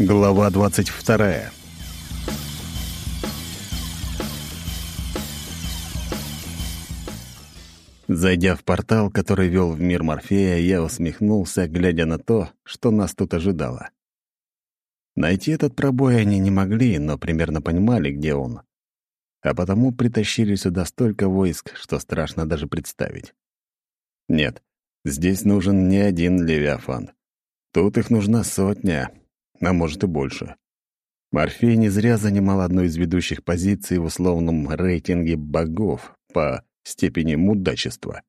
Глава двадцать вторая. Зайдя в портал, который вел в мир Морфея, я усмехнулся, глядя на то, что нас тут ожидало. Найти этот пробой они не могли, но примерно понимали, где он. А потому притащили сюда столько войск, что страшно даже представить. Нет, здесь нужен не один Левиафан. Тут их нужна сотня, а может и больше. Морфей не зря занимал одну из ведущих позиций в условном рейтинге богов по степени мудачества.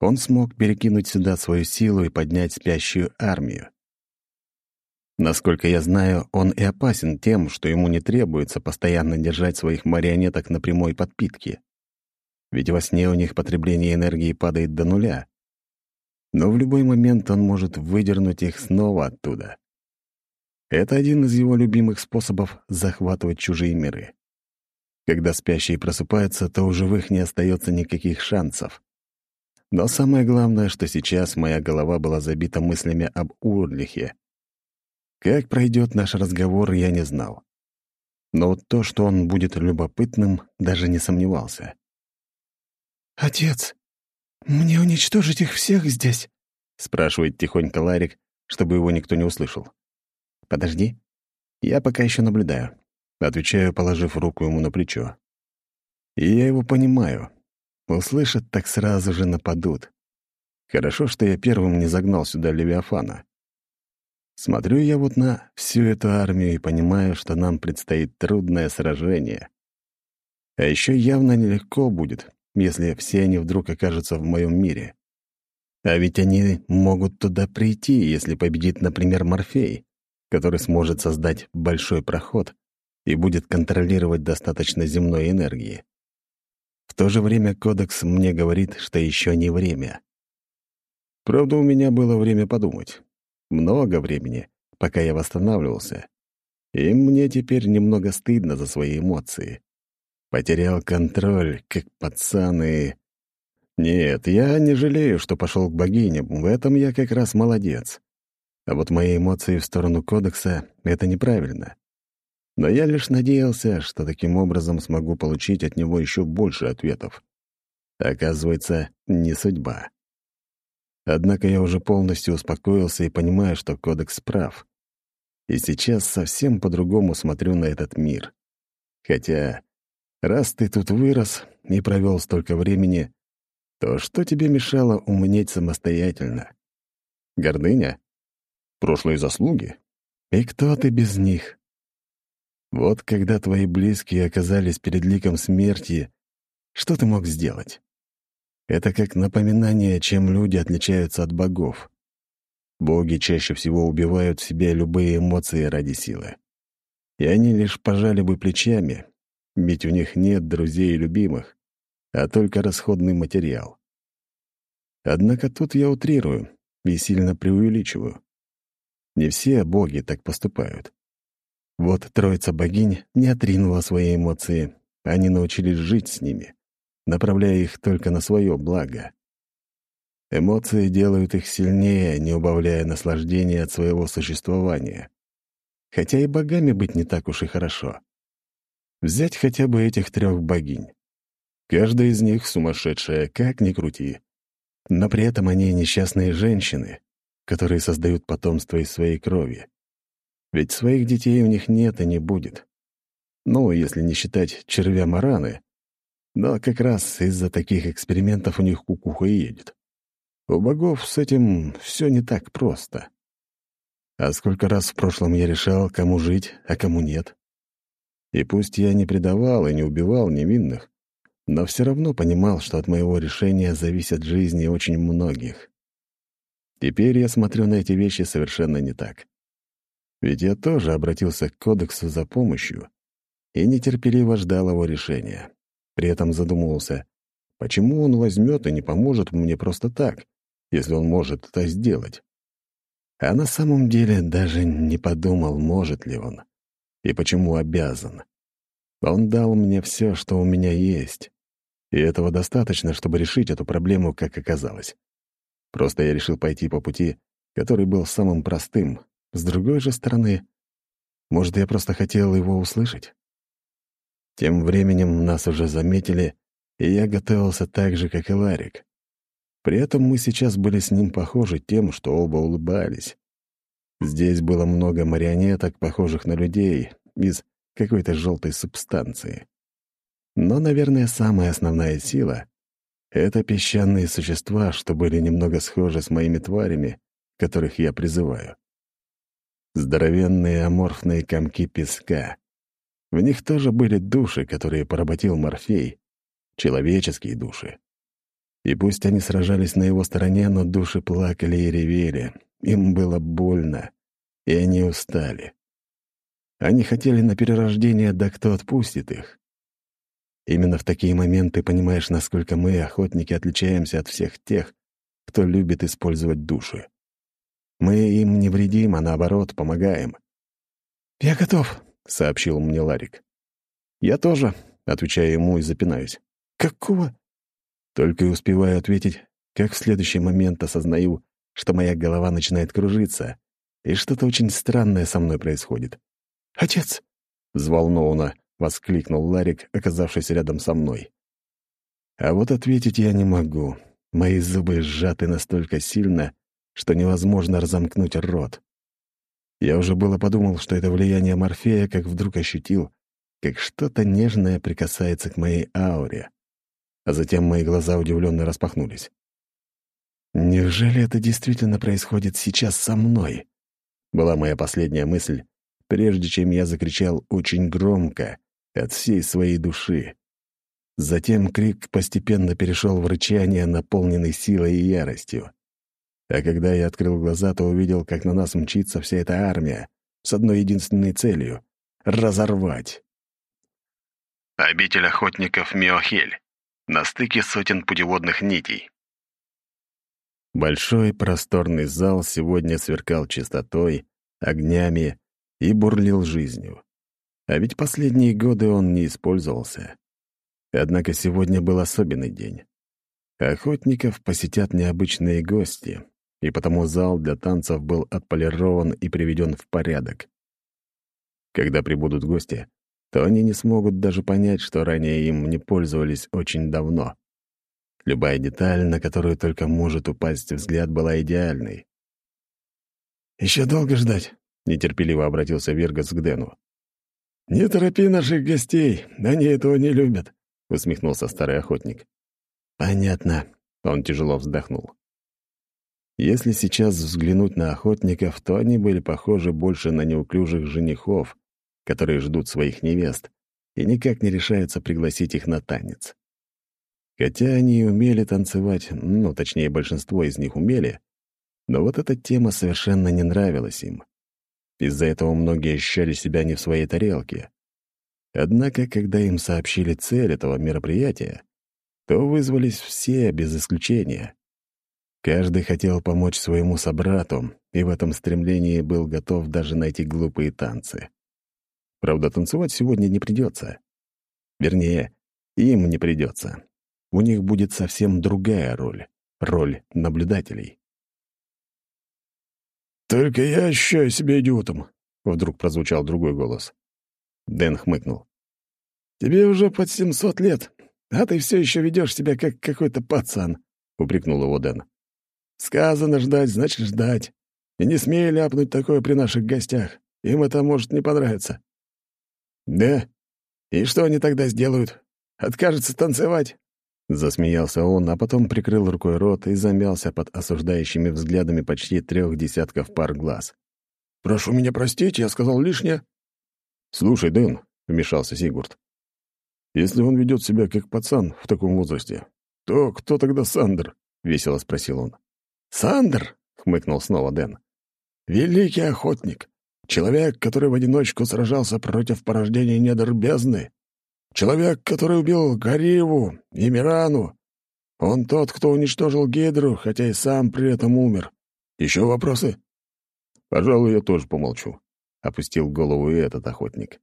Он смог перекинуть сюда свою силу и поднять спящую армию. Насколько я знаю, он и опасен тем, что ему не требуется постоянно держать своих марионеток на прямой подпитке. Ведь во сне у них потребление энергии падает до нуля. Но в любой момент он может выдернуть их снова оттуда. Это один из его любимых способов захватывать чужие миры. Когда спящие просыпаются, то у живых не остается никаких шансов. Но самое главное, что сейчас моя голова была забита мыслями об Урлихе. Как пройдет наш разговор, я не знал. Но вот то, что он будет любопытным, даже не сомневался. «Отец, мне уничтожить их всех здесь?» — спрашивает тихонько Ларик, чтобы его никто не услышал. «Подожди. Я пока еще наблюдаю», — отвечаю, положив руку ему на плечо. И я его понимаю. Услышат, так сразу же нападут. Хорошо, что я первым не загнал сюда Левиафана. Смотрю я вот на всю эту армию и понимаю, что нам предстоит трудное сражение. А еще явно нелегко будет, если все они вдруг окажутся в моем мире. А ведь они могут туда прийти, если победит, например, Морфей который сможет создать большой проход и будет контролировать достаточно земной энергии. В то же время кодекс мне говорит, что еще не время. Правда, у меня было время подумать. Много времени, пока я восстанавливался. И мне теперь немного стыдно за свои эмоции. Потерял контроль, как пацан. Нет, я не жалею, что пошел к богиням. В этом я как раз молодец. А вот мои эмоции в сторону кодекса — это неправильно. Но я лишь надеялся, что таким образом смогу получить от него еще больше ответов. Оказывается, не судьба. Однако я уже полностью успокоился и понимаю, что кодекс прав. И сейчас совсем по-другому смотрю на этот мир. Хотя, раз ты тут вырос и провел столько времени, то что тебе мешало умнеть самостоятельно? Гордыня? Прошлые заслуги. И кто ты без них? Вот когда твои близкие оказались перед ликом смерти, что ты мог сделать? Это как напоминание, чем люди отличаются от богов. Боги чаще всего убивают в себе любые эмоции ради силы. И они лишь пожали бы плечами, ведь у них нет друзей и любимых, а только расходный материал. Однако тут я утрирую и сильно преувеличиваю. Не все боги так поступают. Вот троица богинь не отринула свои эмоции, они научились жить с ними, направляя их только на свое благо. Эмоции делают их сильнее, не убавляя наслаждения от своего существования. Хотя и богами быть не так уж и хорошо. Взять хотя бы этих трех богинь. Каждая из них сумасшедшая, как ни крути. Но при этом они несчастные женщины, которые создают потомство из своей крови. Ведь своих детей у них нет и не будет. Ну, если не считать червя Мараны. Но как раз из-за таких экспериментов у них кукуха и едет. У богов с этим все не так просто. А сколько раз в прошлом я решал, кому жить, а кому нет. И пусть я не предавал и не убивал невинных, но все равно понимал, что от моего решения зависят жизни очень многих. Теперь я смотрю на эти вещи совершенно не так. Ведь я тоже обратился к кодексу за помощью и нетерпеливо ждал его решения. При этом задумывался, почему он возьмет и не поможет мне просто так, если он может это сделать. А на самом деле даже не подумал, может ли он, и почему обязан. Он дал мне все, что у меня есть, и этого достаточно, чтобы решить эту проблему, как оказалось. Просто я решил пойти по пути, который был самым простым, С другой же стороны, может, я просто хотел его услышать? Тем временем нас уже заметили, и я готовился так же, как и Ларик. При этом мы сейчас были с ним похожи тем, что оба улыбались. Здесь было много марионеток, похожих на людей, из какой-то желтой субстанции. Но, наверное, самая основная сила — это песчаные существа, что были немного схожи с моими тварями, которых я призываю. Здоровенные аморфные комки песка. В них тоже были души, которые поработил Морфей, человеческие души. И пусть они сражались на его стороне, но души плакали и ревели. Им было больно, и они устали. Они хотели на перерождение, да кто отпустит их? Именно в такие моменты понимаешь, насколько мы, охотники, отличаемся от всех тех, кто любит использовать души. Мы им не вредим, а наоборот, помогаем. «Я готов», — сообщил мне Ларик. «Я тоже», — отвечаю ему и запинаюсь. «Какого?» Только и успеваю ответить, как в следующий момент осознаю, что моя голова начинает кружиться, и что-то очень странное со мной происходит. «Отец!» — взволнованно воскликнул Ларик, оказавшись рядом со мной. А вот ответить я не могу. Мои зубы сжаты настолько сильно, что невозможно разомкнуть рот. Я уже было подумал, что это влияние Морфея, как вдруг ощутил, как что-то нежное прикасается к моей ауре а затем мои глаза удивленно распахнулись. «Неужели это действительно происходит сейчас со мной?» Была моя последняя мысль, прежде чем я закричал очень громко, от всей своей души. Затем крик постепенно перешел в рычание, наполненный силой и яростью. А когда я открыл глаза, то увидел, как на нас мчится вся эта армия с одной единственной целью — разорвать. Обитель охотников Миохель на стыке сотен путеводных нитей. Большой просторный зал сегодня сверкал чистотой, огнями и бурлил жизнью. А ведь последние годы он не использовался. Однако сегодня был особенный день. Охотников посетят необычные гости, и потому зал для танцев был отполирован и приведен в порядок. Когда прибудут гости, то они не смогут даже понять, что ранее им не пользовались очень давно. Любая деталь, на которую только может упасть взгляд, была идеальной. «Еще долго ждать?» — нетерпеливо обратился Вергас к Дэну. «Не торопи наших гостей, они этого не любят», — усмехнулся старый охотник. «Понятно», — он тяжело вздохнул. Если сейчас взглянуть на охотников, то они были похожи больше на неуклюжих женихов, которые ждут своих невест и никак не решаются пригласить их на танец. Хотя они и умели танцевать, ну, точнее, большинство из них умели, но вот эта тема совершенно не нравилась им. Из-за этого многие ощущали себя не в своей тарелке. Однако, когда им сообщили цель этого мероприятия, то вызвались все без исключения. Каждый хотел помочь своему собрату, и в этом стремлении был готов даже найти глупые танцы. Правда, танцевать сегодня не придется. Вернее, им не придется. У них будет совсем другая роль — роль наблюдателей. «Только я ощущаю себя идиотом», — вдруг прозвучал другой голос. Дэн хмыкнул. «Тебе уже под семьсот лет, а ты все еще ведешь себя как какой-то пацан», — упрекнул его Дэн. «Сказано ждать, значит ждать. И не смей ляпнуть такое при наших гостях. Им это может не понравиться». «Да? И что они тогда сделают? Откажутся танцевать?» Засмеялся он, а потом прикрыл рукой рот и замялся под осуждающими взглядами почти трех десятков пар глаз. «Прошу меня простить, я сказал лишнее». «Слушай, Дэн», — вмешался Сигурд, — «если он ведет себя как пацан в таком возрасте, то кто тогда Сандер?» — весело спросил он. «Сандер?» — хмыкнул снова Дэн. «Великий охотник. Человек, который в одиночку сражался против порождения недр бездны. Человек, который убил Гариву и Мирану. Он тот, кто уничтожил Гидру, хотя и сам при этом умер. Еще вопросы? Пожалуй, я тоже помолчу. Опустил голову и этот охотник.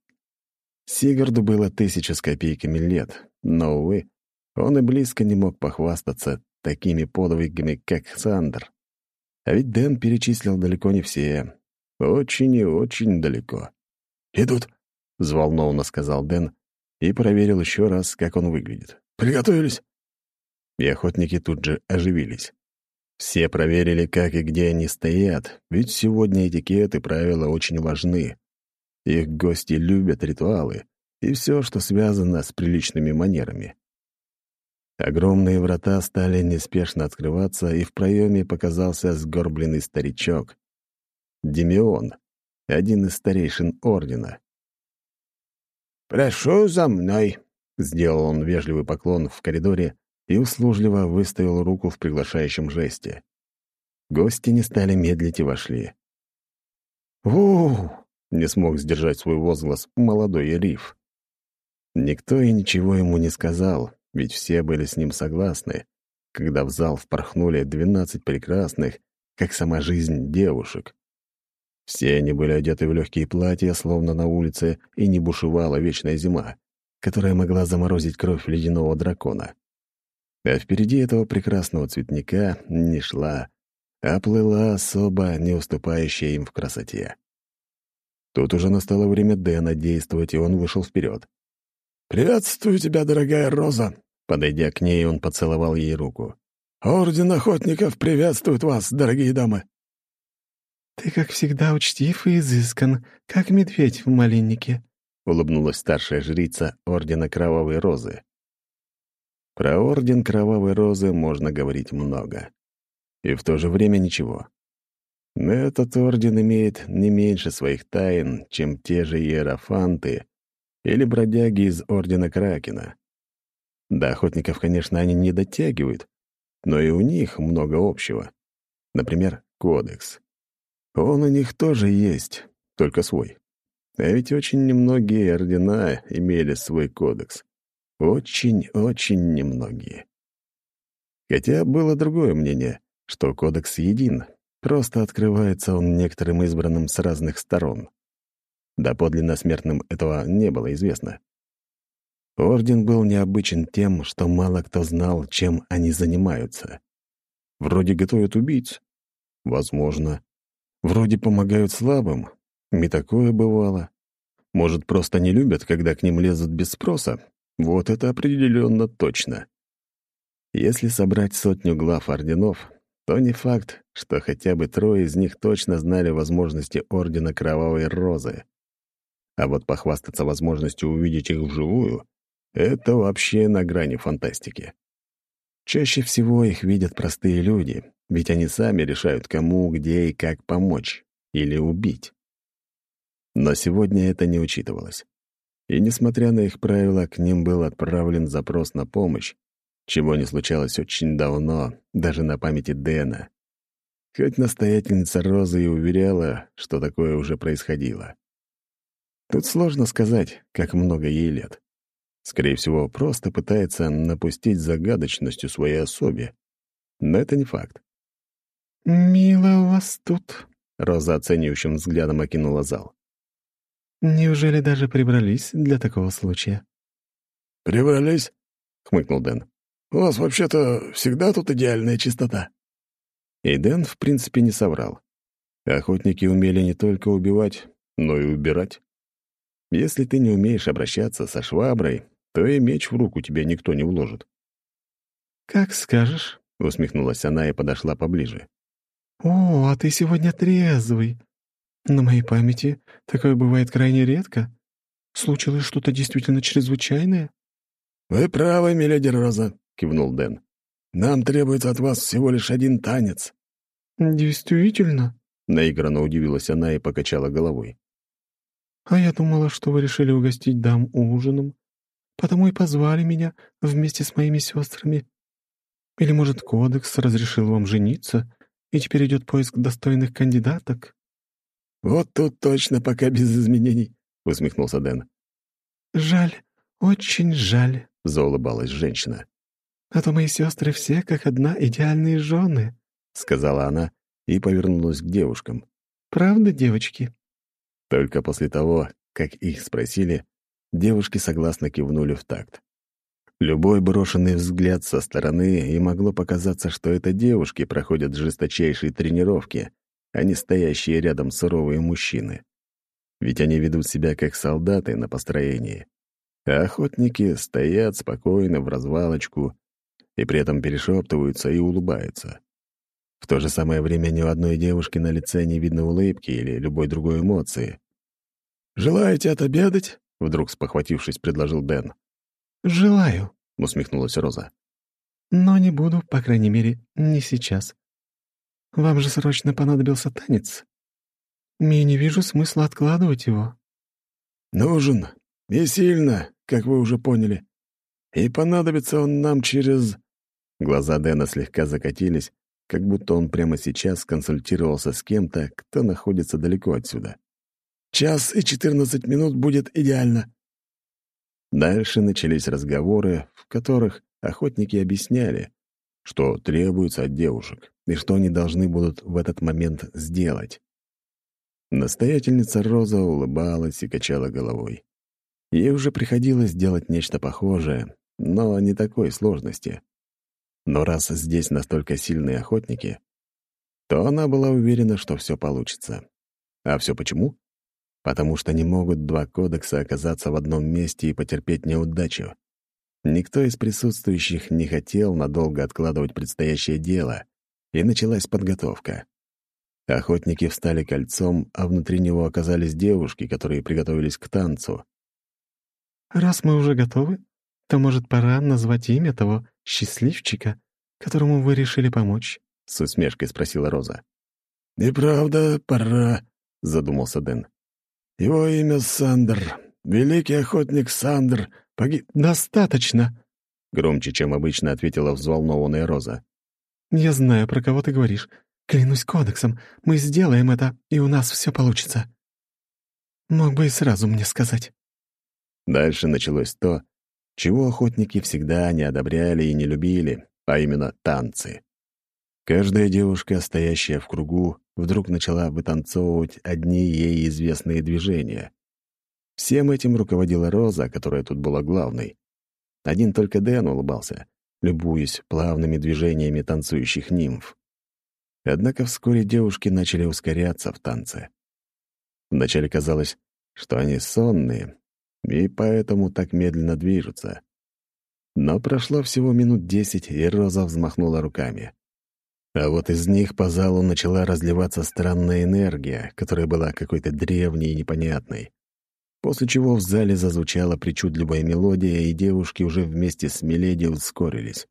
Сигарду было тысяча с копейками лет, но, увы, он и близко не мог похвастаться такими подвигами, как Сандер. А ведь Дэн перечислил далеко не все, Очень и очень далеко. «Идут», — взволнованно сказал Дэн и проверил еще раз, как он выглядит. «Приготовились?» И охотники тут же оживились. Все проверили, как и где они стоят, ведь сегодня этикет и правила очень важны. Их гости любят ритуалы и все, что связано с приличными манерами. Огромные врата стали неспешно открываться, и в проеме показался сгорбленный старичок. Демион, один из старейшин Ордена. «Прошу за мной», — сделал он вежливый поклон в коридоре и услужливо выставил руку в приглашающем жесте. Гости не стали медлить и вошли. «У-у-у!» — не смог сдержать свой возглас молодой Риф. Никто и ничего ему не сказал, ведь все были с ним согласны, когда в зал впорхнули двенадцать прекрасных, как сама жизнь, девушек. Все они были одеты в легкие платья, словно на улице, и не бушевала вечная зима, которая могла заморозить кровь ледяного дракона. А впереди этого прекрасного цветника не шла, а плыла особо не уступающая им в красоте. Тут уже настало время Дэна действовать, и он вышел вперед. «Приветствую тебя, дорогая Роза!» Подойдя к ней, он поцеловал ей руку. «Орден охотников приветствует вас, дорогие дамы!» «Ты, как всегда, учтив и изыскан, как медведь в малиннике», — улыбнулась старшая жрица Ордена Кровавой Розы. Про Орден Кровавой Розы можно говорить много. И в то же время ничего. Но этот Орден имеет не меньше своих тайн, чем те же иерофанты, или бродяги из Ордена Кракена. До охотников, конечно, они не дотягивают, но и у них много общего. Например, кодекс. Он у них тоже есть, только свой. А ведь очень немногие ордена имели свой кодекс. Очень-очень немногие. Хотя было другое мнение, что кодекс един, просто открывается он некоторым избранным с разных сторон. Да подлинно смертным этого не было известно. Орден был необычен тем, что мало кто знал, чем они занимаются. Вроде готовят убийц. Возможно. Вроде помогают слабым. И такое бывало. Может, просто не любят, когда к ним лезут без спроса. Вот это определенно точно. Если собрать сотню глав орденов, то не факт, что хотя бы трое из них точно знали возможности Ордена Кровавой Розы. А вот похвастаться возможностью увидеть их вживую — это вообще на грани фантастики. Чаще всего их видят простые люди, ведь они сами решают, кому, где и как помочь или убить. Но сегодня это не учитывалось. И, несмотря на их правила, к ним был отправлен запрос на помощь, чего не случалось очень давно, даже на памяти Дэна. Хоть настоятельница Розы и уверяла, что такое уже происходило. Тут сложно сказать, как много ей лет. Скорее всего, просто пытается напустить загадочностью своей особе. Но это не факт. «Мило у вас тут», — Роза оценивающим взглядом окинула зал. «Неужели даже прибрались для такого случая?» «Прибрались?» — хмыкнул Дэн. «У вас вообще-то всегда тут идеальная чистота». И Дэн, в принципе, не соврал. Охотники умели не только убивать, но и убирать. Если ты не умеешь обращаться со шваброй, то и меч в руку тебе никто не вложит. «Как скажешь», — усмехнулась она и подошла поближе. «О, а ты сегодня трезвый. На моей памяти такое бывает крайне редко. Случилось что-то действительно чрезвычайное?» «Вы правы, миледи Роза», — кивнул Дэн. «Нам требуется от вас всего лишь один танец». «Действительно?» — наигранно удивилась она и покачала головой. А я думала, что вы решили угостить дам ужином, потому и позвали меня вместе с моими сестрами. Или, может, кодекс разрешил вам жениться, и теперь идет поиск достойных кандидаток?» «Вот тут точно пока без изменений», — усмехнулся Дэн. «Жаль, очень жаль», — заулыбалась женщина. «А то мои сестры все как одна идеальные жены», — сказала она и повернулась к девушкам. «Правда, девочки?» Только после того, как их спросили, девушки согласно кивнули в такт. Любой брошенный взгляд со стороны, и могло показаться, что это девушки проходят жесточайшие тренировки, а не стоящие рядом суровые мужчины. Ведь они ведут себя как солдаты на построении, а охотники стоят спокойно в развалочку и при этом перешептываются и улыбаются. В то же самое время ни у одной девушки на лице не видно улыбки или любой другой эмоции. «Желаете отобедать?» — вдруг спохватившись, предложил Дэн. «Желаю», — усмехнулась Роза. «Но не буду, по крайней мере, не сейчас. Вам же срочно понадобился танец. Я не вижу смысла откладывать его». «Нужен. И сильно, как вы уже поняли. И понадобится он нам через...» Глаза Дэна слегка закатились, как будто он прямо сейчас консультировался с кем-то, кто находится далеко отсюда. «Час и четырнадцать минут будет идеально». Дальше начались разговоры, в которых охотники объясняли, что требуется от девушек и что они должны будут в этот момент сделать. Настоятельница Роза улыбалась и качала головой. Ей уже приходилось делать нечто похожее, но не такой сложности. Но раз здесь настолько сильные охотники, то она была уверена, что все получится. А все почему? Потому что не могут два кодекса оказаться в одном месте и потерпеть неудачу. Никто из присутствующих не хотел надолго откладывать предстоящее дело, и началась подготовка. Охотники встали кольцом, а внутри него оказались девушки, которые приготовились к танцу. «Раз мы уже готовы, то, может, пора назвать имя того счастливчика, которому вы решили помочь?» — с усмешкой спросила Роза. «И правда, пора», — задумался Дэн. «Его имя Сандер. Великий охотник Сандер погиб...» «Достаточно», — громче, чем обычно ответила взволнованная Роза. «Я знаю, про кого ты говоришь. Клянусь кодексом, мы сделаем это, и у нас все получится. Мог бы и сразу мне сказать». Дальше началось то, чего охотники всегда не одобряли и не любили, а именно танцы. Каждая девушка, стоящая в кругу, вдруг начала вытанцовывать одни ей известные движения. Всем этим руководила Роза, которая тут была главной. Один только Дэн улыбался, любуясь плавными движениями танцующих нимф. Однако вскоре девушки начали ускоряться в танце. Вначале казалось, что они сонные, и поэтому так медленно движутся. Но прошло всего минут десять, и Роза взмахнула руками. А вот из них по залу начала разливаться странная энергия, которая была какой-то древней и непонятной. После чего в зале зазвучала причудливая мелодия, и девушки уже вместе с Миледи ускорились.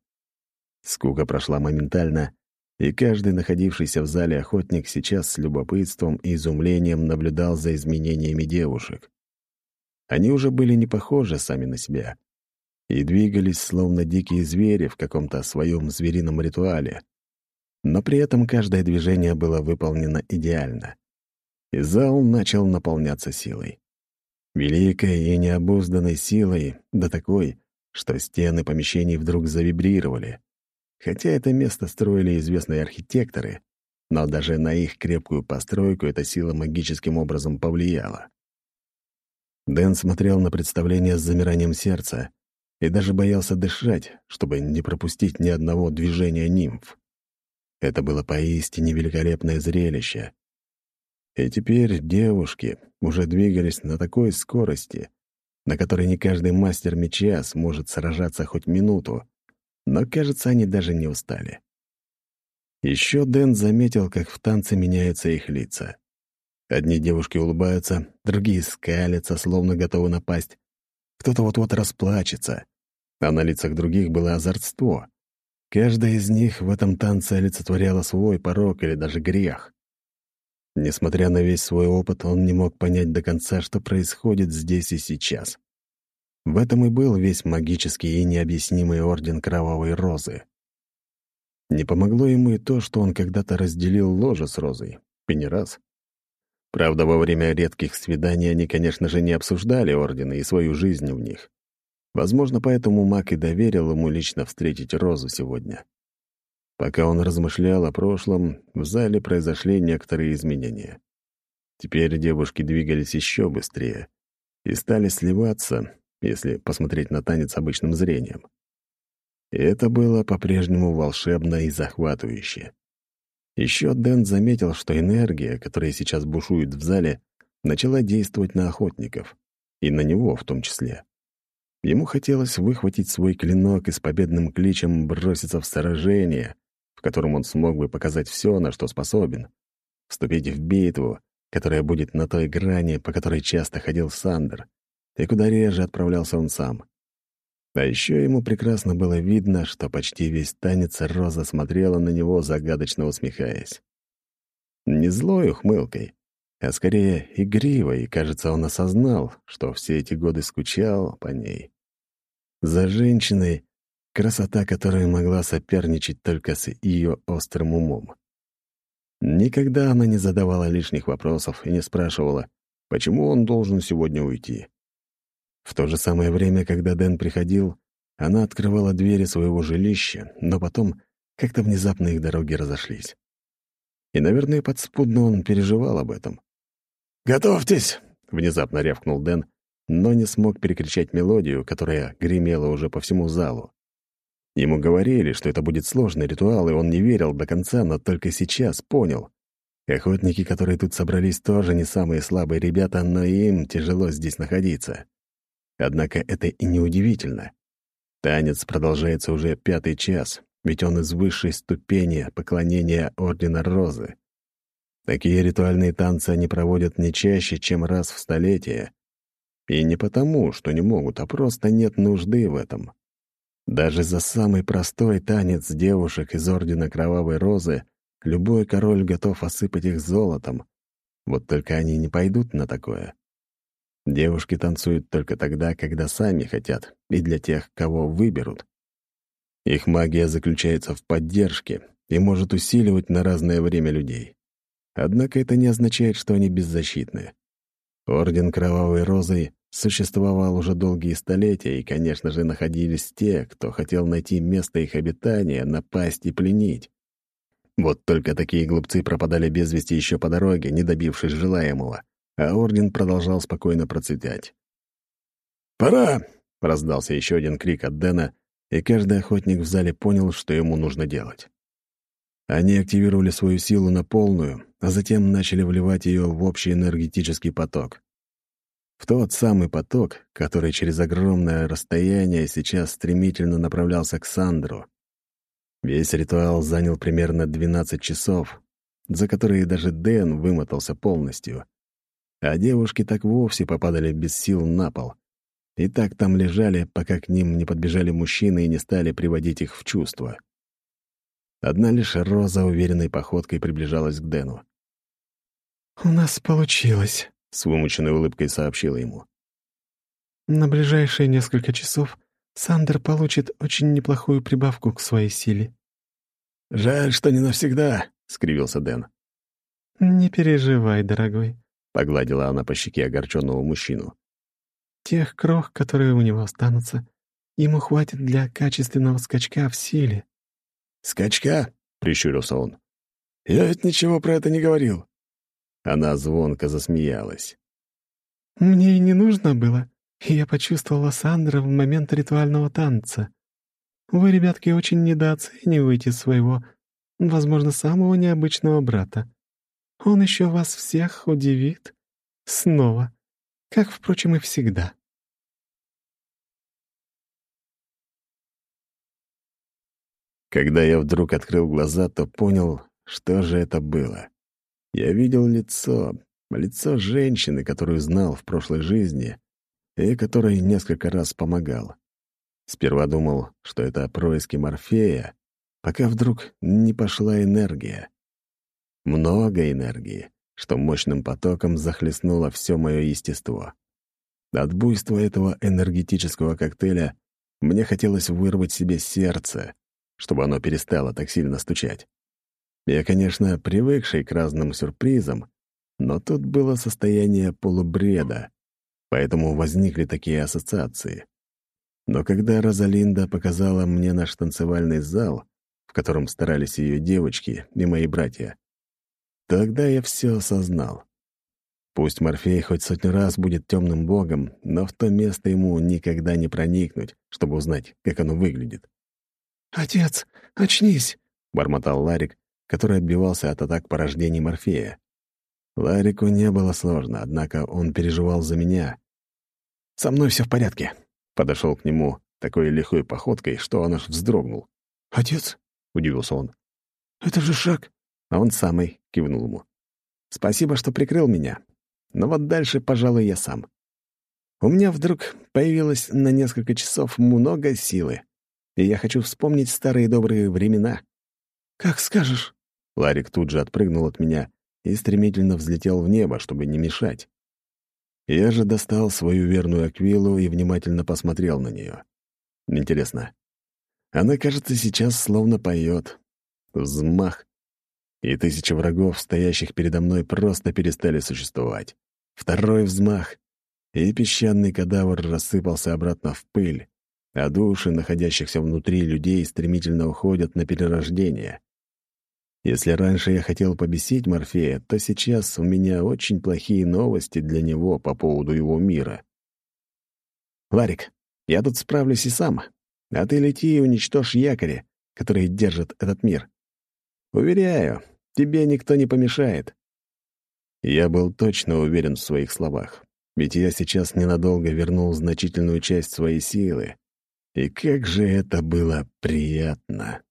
Скука прошла моментально, и каждый находившийся в зале охотник сейчас с любопытством и изумлением наблюдал за изменениями девушек. Они уже были не похожи сами на себя и двигались, словно дикие звери в каком-то своем зверином ритуале. Но при этом каждое движение было выполнено идеально. И зал начал наполняться силой. Великой и необузданной силой, да такой, что стены помещений вдруг завибрировали. Хотя это место строили известные архитекторы, но даже на их крепкую постройку эта сила магическим образом повлияла. Дэн смотрел на представление с замиранием сердца и даже боялся дышать, чтобы не пропустить ни одного движения нимф. Это было поистине великолепное зрелище. И теперь девушки уже двигались на такой скорости, на которой не каждый мастер меча сможет сражаться хоть минуту, но, кажется, они даже не устали. Еще Дэн заметил, как в танце меняются их лица. Одни девушки улыбаются, другие скалятся, словно готовы напасть. Кто-то вот-вот расплачется. А на лицах других было озорство. Каждая из них в этом танце олицетворяла свой порог или даже грех. Несмотря на весь свой опыт, он не мог понять до конца, что происходит здесь и сейчас. В этом и был весь магический и необъяснимый орден Кровавой Розы. Не помогло ему и то, что он когда-то разделил ложе с Розой, и не раз. Правда, во время редких свиданий они, конечно же, не обсуждали ордены и свою жизнь в них. Возможно, поэтому маг и доверил ему лично встретить Розу сегодня. Пока он размышлял о прошлом, в зале произошли некоторые изменения. Теперь девушки двигались еще быстрее и стали сливаться, если посмотреть на танец обычным зрением. И это было по-прежнему волшебно и захватывающе. Еще Дэн заметил, что энергия, которая сейчас бушует в зале, начала действовать на охотников. И на него в том числе. Ему хотелось выхватить свой клинок и с победным кличем броситься в сражение, в котором он смог бы показать все, на что способен. Вступить в битву, которая будет на той грани, по которой часто ходил Сандер, и куда реже отправлялся он сам. А еще ему прекрасно было видно, что почти весь танец Роза смотрела на него, загадочно усмехаясь. Не злой ухмылкой, а скорее игривой, и, кажется, он осознал, что все эти годы скучал по ней. За женщиной, красота которой могла соперничать только с ее острым умом. Никогда она не задавала лишних вопросов и не спрашивала, почему он должен сегодня уйти. В то же самое время, когда Дэн приходил, она открывала двери своего жилища, но потом как-то внезапно их дороги разошлись. И, наверное, подспудно он переживал об этом. «Готовьтесь!» — внезапно рявкнул Дэн, но не смог перекричать мелодию, которая гремела уже по всему залу. Ему говорили, что это будет сложный ритуал, и он не верил до конца, но только сейчас понял. Охотники, которые тут собрались, тоже не самые слабые ребята, но им тяжело здесь находиться. Однако это и не. Танец продолжается уже пятый час, ведь он из высшей ступени поклонения Ордена Розы. Такие ритуальные танцы они проводят не чаще, чем раз в столетие. И не потому, что не могут, а просто нет нужды в этом. Даже за самый простой танец девушек из Ордена Кровавой Розы любой король готов осыпать их золотом. Вот только они не пойдут на такое. Девушки танцуют только тогда, когда сами хотят, и для тех, кого выберут. Их магия заключается в поддержке и может усиливать на разное время людей. Однако это не означает, что они беззащитны. Орден Кровавой Розы существовал уже долгие столетия, и, конечно же, находились те, кто хотел найти место их обитания, напасть и пленить. Вот только такие глупцы пропадали без вести еще по дороге, не добившись желаемого а орден продолжал спокойно процветать. «Пора!» — раздался еще один крик от Дэна, и каждый охотник в зале понял, что ему нужно делать. Они активировали свою силу на полную, а затем начали вливать ее в общий энергетический поток. В тот самый поток, который через огромное расстояние сейчас стремительно направлялся к Сандру. Весь ритуал занял примерно 12 часов, за которые даже Дэн вымотался полностью — а девушки так вовсе попадали без сил на пол. И так там лежали, пока к ним не подбежали мужчины и не стали приводить их в чувство. Одна лишь Роза уверенной походкой приближалась к Дэну. «У нас получилось», — с вымученной улыбкой сообщила ему. «На ближайшие несколько часов Сандер получит очень неплохую прибавку к своей силе». «Жаль, что не навсегда», — скривился Дэн. «Не переживай, дорогой. Погладила она по щеке огорченного мужчину. «Тех крох, которые у него останутся, ему хватит для качественного скачка в силе». «Скачка?» — прищурился он. «Я ведь ничего про это не говорил». Она звонко засмеялась. «Мне и не нужно было. Я почувствовала Сандра в момент ритуального танца. Вы, ребятки, очень недооцениваете своего, возможно, самого необычного брата. Он еще вас всех удивит. Снова. Как, впрочем, и всегда. Когда я вдруг открыл глаза, то понял, что же это было. Я видел лицо, лицо женщины, которую знал в прошлой жизни и которой несколько раз помогал. Сперва думал, что это происки Морфея, пока вдруг не пошла энергия. Много энергии, что мощным потоком захлестнуло все мое естество. От буйства этого энергетического коктейля мне хотелось вырвать себе сердце, чтобы оно перестало так сильно стучать. Я, конечно, привыкший к разным сюрпризам, но тут было состояние полубреда, поэтому возникли такие ассоциации. Но когда Розалинда показала мне наш танцевальный зал, в котором старались ее девочки и мои братья, Тогда я все осознал. Пусть Морфей хоть сотню раз будет темным богом, но в то место ему никогда не проникнуть, чтобы узнать, как оно выглядит. «Отец, очнись!» — бормотал Ларик, который отбивался от атак порождений Морфея. Ларику не было сложно, однако он переживал за меня. «Со мной все в порядке», — подошел к нему такой лихой походкой, что он аж вздрогнул. «Отец?» — удивился он. «Это же шаг!» А он самый кивнул ему. «Спасибо, что прикрыл меня. Но вот дальше, пожалуй, я сам. У меня вдруг появилось на несколько часов много силы, и я хочу вспомнить старые добрые времена». «Как скажешь». Ларик тут же отпрыгнул от меня и стремительно взлетел в небо, чтобы не мешать. Я же достал свою верную аквилу и внимательно посмотрел на нее. Интересно, она, кажется, сейчас словно поет. Взмах. И тысячи врагов, стоящих передо мной, просто перестали существовать. Второй взмах. И песчаный кадавр рассыпался обратно в пыль, а души, находящихся внутри людей, стремительно уходят на перерождение. Если раньше я хотел побесить Морфея, то сейчас у меня очень плохие новости для него по поводу его мира. «Ларик, я тут справлюсь и сам, а ты лети и уничтожь якори, которые держат этот мир. Уверяю, тебе никто не помешает». Я был точно уверен в своих словах, ведь я сейчас ненадолго вернул значительную часть своей силы. И как же это было приятно!